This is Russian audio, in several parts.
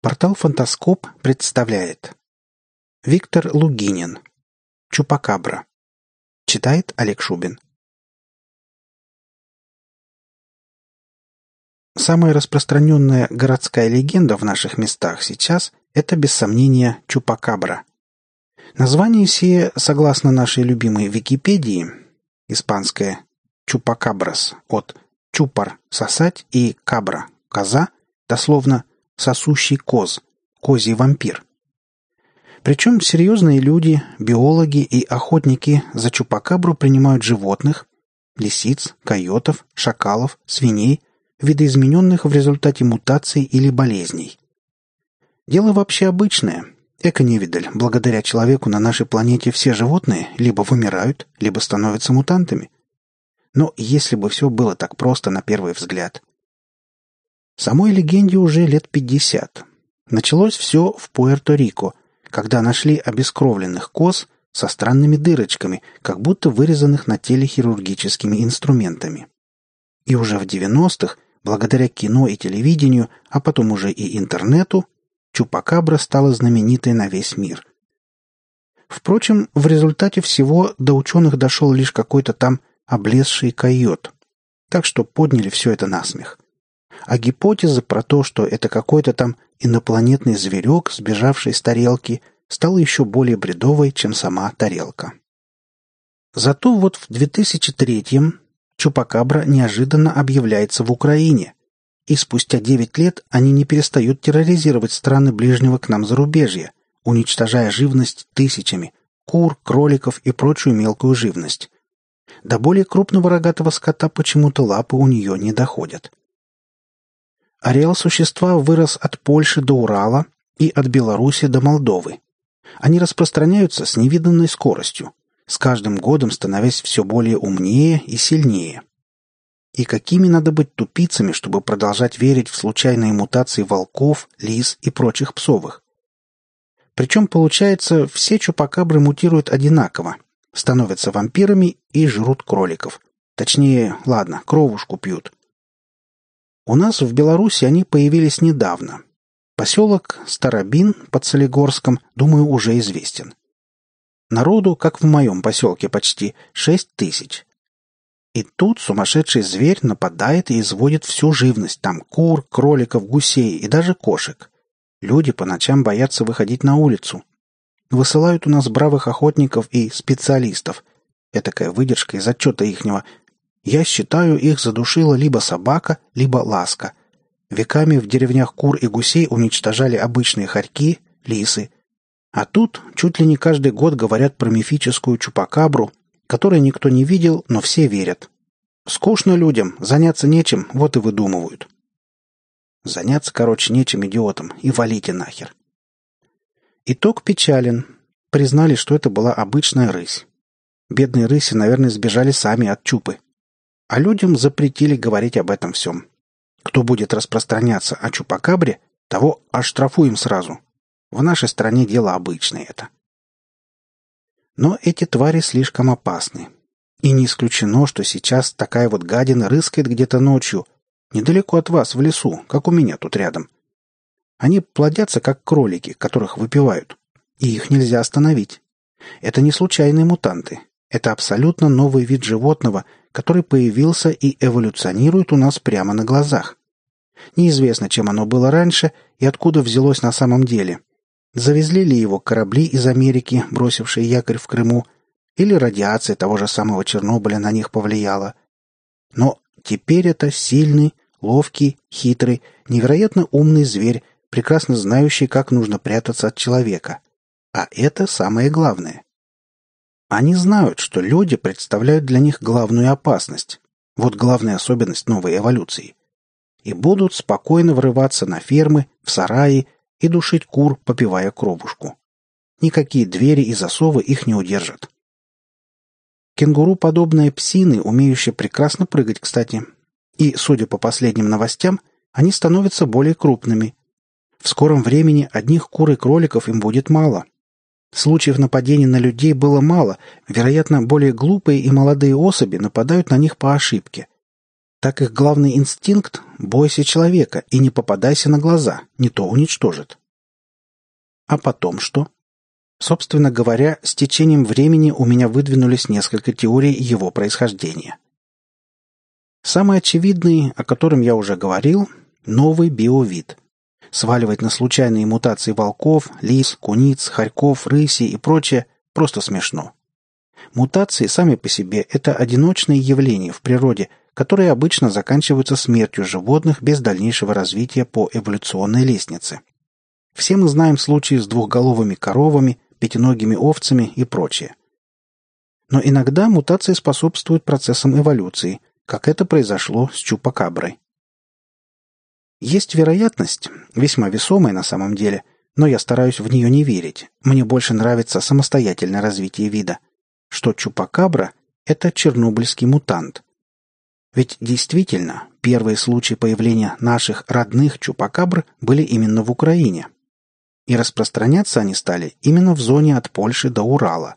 Портал «Фантаскоп» представляет. Виктор Лугинин. Чупакабра Читает Олег Шубин. Самая распространенная городская легенда в наших местах сейчас – это, без сомнения, Чупакабра. Название сие, согласно нашей любимой Википедии, испанское «чупакабрас» от «чупар» – «сосать» и «кабра» – «коза», дословно сосущий коз, козий вампир. Причем серьезные люди, биологи и охотники за чупакабру принимают животных, лисиц, койотов, шакалов, свиней, видоизмененных в результате мутаций или болезней. Дело вообще обычное. Эко-невидаль. Благодаря человеку на нашей планете все животные либо вымирают, либо становятся мутантами. Но если бы все было так просто на первый взгляд, Самой легенде уже лет пятьдесят. Началось все в Пуэрто-Рико, когда нашли обескровленных коз со странными дырочками, как будто вырезанных на теле хирургическими инструментами. И уже в 90-х, благодаря кино и телевидению, а потом уже и интернету, Чупакабра стала знаменитой на весь мир. Впрочем, в результате всего до ученых дошел лишь какой-то там облезший койот. Так что подняли все это на смех а гипотеза про то, что это какой-то там инопланетный зверек, сбежавший с тарелки, стала еще более бредовой, чем сама тарелка. Зато вот в 2003-м Чупакабра неожиданно объявляется в Украине, и спустя 9 лет они не перестают терроризировать страны ближнего к нам зарубежья, уничтожая живность тысячами – кур, кроликов и прочую мелкую живность. До более крупного рогатого скота почему-то лапы у нее не доходят. Ареал существа вырос от Польши до Урала и от Беларуси до Молдовы. Они распространяются с невиданной скоростью, с каждым годом становясь все более умнее и сильнее. И какими надо быть тупицами, чтобы продолжать верить в случайные мутации волков, лис и прочих псовых? Причем, получается, все чупакабры мутируют одинаково, становятся вампирами и жрут кроликов. Точнее, ладно, кровушку пьют – у нас в Беларуси они появились недавно. Поселок Старобин под Солигорском, думаю, уже известен. Народу, как в моем поселке, почти шесть тысяч. И тут сумасшедший зверь нападает и изводит всю живность, там кур, кроликов, гусей и даже кошек. Люди по ночам боятся выходить на улицу. Высылают у нас бравых охотников и специалистов. Этакая выдержка из отчета ихнего, я считаю, их задушила либо собака, либо ласка. Веками в деревнях кур и гусей уничтожали обычные хорьки, лисы. А тут чуть ли не каждый год говорят про мифическую чупакабру, которой никто не видел, но все верят. Скучно людям, заняться нечем, вот и выдумывают. Заняться, короче, нечем идиотам, и валите нахер. Итог печален. Признали, что это была обычная рысь. Бедные рыси, наверное, сбежали сами от чупы. А людям запретили говорить об этом всем. Кто будет распространяться о чупакабре, того оштрафуем сразу. В нашей стране дело обычное это. Но эти твари слишком опасны. И не исключено, что сейчас такая вот гадина рыскает где-то ночью, недалеко от вас, в лесу, как у меня тут рядом. Они плодятся, как кролики, которых выпивают. И их нельзя остановить. Это не случайные мутанты. Это абсолютно новый вид животного, который появился и эволюционирует у нас прямо на глазах. Неизвестно, чем оно было раньше и откуда взялось на самом деле. Завезли ли его корабли из Америки, бросившие якорь в Крыму, или радиация того же самого Чернобыля на них повлияла. Но теперь это сильный, ловкий, хитрый, невероятно умный зверь, прекрасно знающий, как нужно прятаться от человека. А это самое главное. Они знают, что люди представляют для них главную опасность. Вот главная особенность новой эволюции. И будут спокойно врываться на фермы, в сараи и душить кур, попивая кровушку. Никакие двери и засовы их не удержат. Кенгуру подобные псины, умеющие прекрасно прыгать, кстати. И, судя по последним новостям, они становятся более крупными. В скором времени одних кур и кроликов им будет мало – Случаев нападений на людей было мало, вероятно, более глупые и молодые особи нападают на них по ошибке. так их главный инстинкт – бойся человека и не попадайся на глаза, не то уничтожит. А потом что? Собственно говоря, с течением времени у меня выдвинулись несколько теорий его происхождения. Самый очевидный, о котором я уже говорил – новый биовид. Сваливать на случайные мутации волков, лис, куниц, хорьков, рыси и прочее просто смешно. Мутации сами по себе – это одиночные явления в природе, которые обычно заканчиваются смертью животных без дальнейшего развития по эволюционной лестнице. Все мы знаем случаи с двухголовыми коровами, пятиногими овцами и прочее. Но иногда мутации способствуют процессам эволюции, как это произошло с чупакаброй. Есть вероятность, весьма весомая на самом деле, но я стараюсь в нее не верить. Мне больше нравится самостоятельное развитие вида, что чупакабра – это чернобыльский мутант – ведь действительно, первые случаи появления наших родных чупакабр были именно в Украине. И распространяться они стали именно в зоне от Польши до Урала.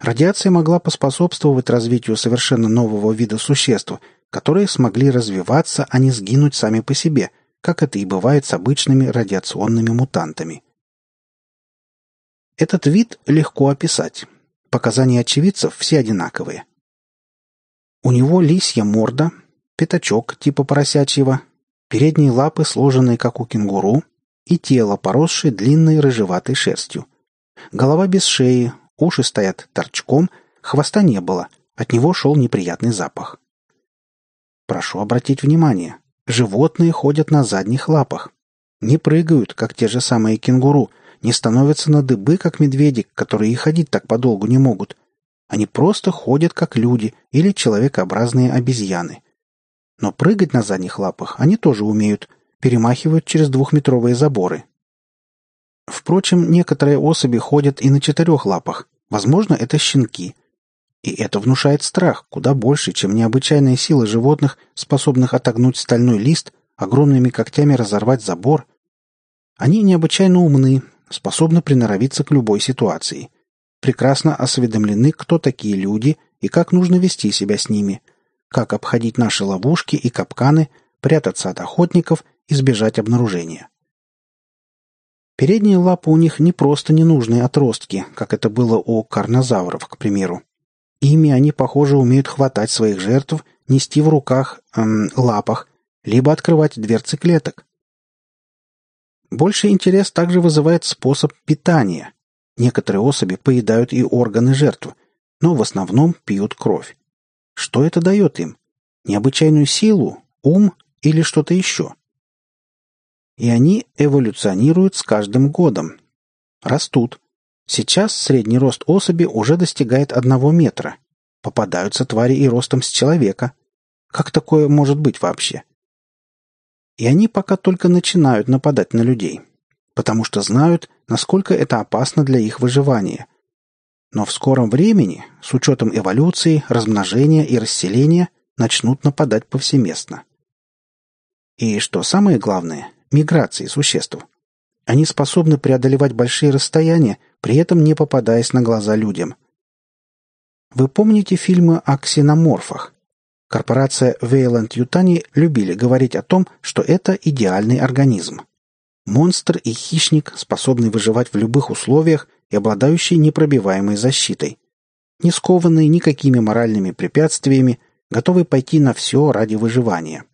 Радиация могла поспособствовать развитию совершенно нового вида существ, которые смогли развиваться, а не сгинуть сами по себе, как это и бывает с обычными радиационными мутантами. Этот вид легко описать. Показания очевидцев все одинаковые – у него лисья морда, пятачок типа поросячьего, передние лапы сложенные, как у кенгуру, и тело, поросшее длинной рыжеватой шерстью. Голова без шеи, уши стоят торчком, хвоста не было, от него шел неприятный запах. Прошу обратить внимание, животные ходят на задних лапах. Не прыгают, как те же самые кенгуру, не становятся на дыбы, как медведи, которые и ходить так подолгу не могут, они просто ходят как люди или человекообразные обезьяны. Но прыгать на задних лапах они тоже умеют, перемахивают через двухметровые заборы. Впрочем, некоторые особи ходят и на четырех лапах. Возможно, это щенки. И это внушает страх куда больше, чем необычайная сила животных, способных отогнуть стальной лист, огромными когтями разорвать забор. Они необычайно умны, способны приноровиться к любой ситуации – прекрасно осведомлены, кто такие люди и как нужно вести себя с ними, как обходить наши ловушки и капканы, прятаться от охотников, избежать обнаружения. Передние лапы у них не просто ненужные отростки, как это было у карнозавров, к примеру. Ими они, похоже, умеют хватать своих жертв, нести в руках, эм, лапах, либо открывать дверцы клеток. Больше интерес также вызывает способ питания. Некоторые особи поедают и органы жертв, но в основном пьют кровь. Что это дает им? Необычайную силу, ум или что-то еще? И они эволюционируют с каждым годом. Растут. Сейчас средний рост особи уже достигает одного метра. Попадаются твари и ростом с человека. Как такое может быть вообще? И они пока только начинают нападать на людей потому что знают, насколько это опасно для их выживания. Но в скором времени, с учетом эволюции, размножения и расселения, начнут нападать повсеместно. И что самое главное, миграции существ. Они способны преодолевать большие расстояния, при этом не попадаясь на глаза людям. Вы помните фильмы о ксеноморфах? Корпорация Weyland Ютани любили говорить о том, что это идеальный организм. Монстр и хищник, способный выживать в любых условиях и обладающий непробиваемой защитой. Не скованный никакими моральными препятствиями, готовый пойти на все ради выживания.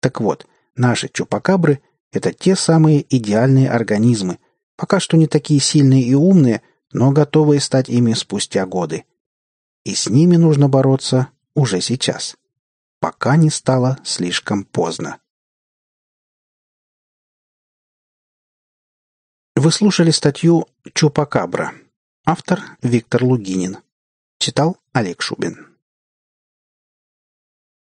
Так вот, наши чупакабры – это те самые идеальные организмы, пока что не такие сильные и умные, но готовые стать ими спустя годы. И с ними нужно бороться уже сейчас, пока не стало слишком поздно. Вы слушали статью «Чупакабра». Автор Виктор Лугинин. Читал Олег Шубин.